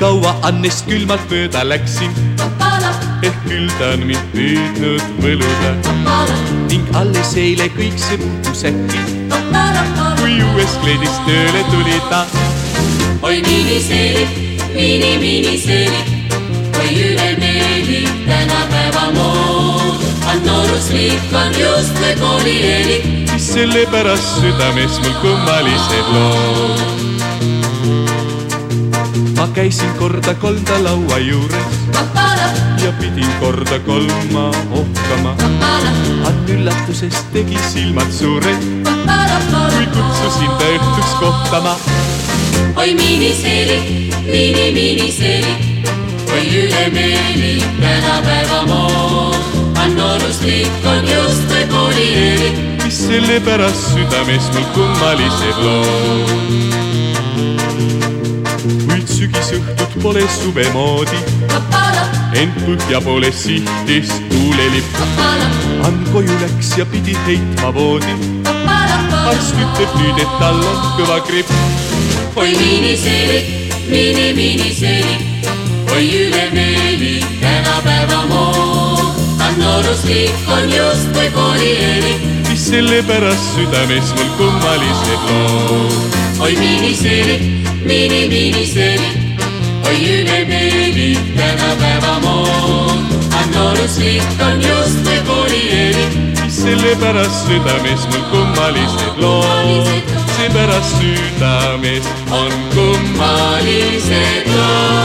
ma Annest külmalt mööda läksin, ehk küll ta on mind püüdnud võluda. Ning alles eile kõik see muutus äkki, kui uuest kleidist tööle tuli ta. oi miniseelik, mini, miniseelik, oi ülemeelik tänapäeva mood. on nooruslik, on justkui koolieelik, mis sellepärast südames mul kummalised lood. Ma käisin korda kolm ta laua juures ja pidin korda kolma ohkama. Ann üllatusest tegi silmad suured, kui kutsusin ta õhtuks kohtama. oi miniseelik, mini, miniseelik, oi ülemeelik tänapäeva mood. on nooruslik, on justkui koolieelik, mis sellepärast südames mul kummalised lood. Kuid sügisõhtut pole suve moodi, ent põhja poole sihtis tuulelipp. Ann koju läks ja pidi heitma voodi, arst ütleb nüüd, et tal on kõva gripp. oi miniseelik, mini, miniseelik, oi ülemeelik tänapäeva mood. on nooruslik, on justkui koolieelik, mis sellepärast südames mul kummalised lood. oi miniseelik, mini, miniseelik, oi ülemeelik tänapäeva mood. on nooruslik, on justkui koolieelik, mis sellepärast südames mul kummalised lood, seepärast südames on kummalised lood.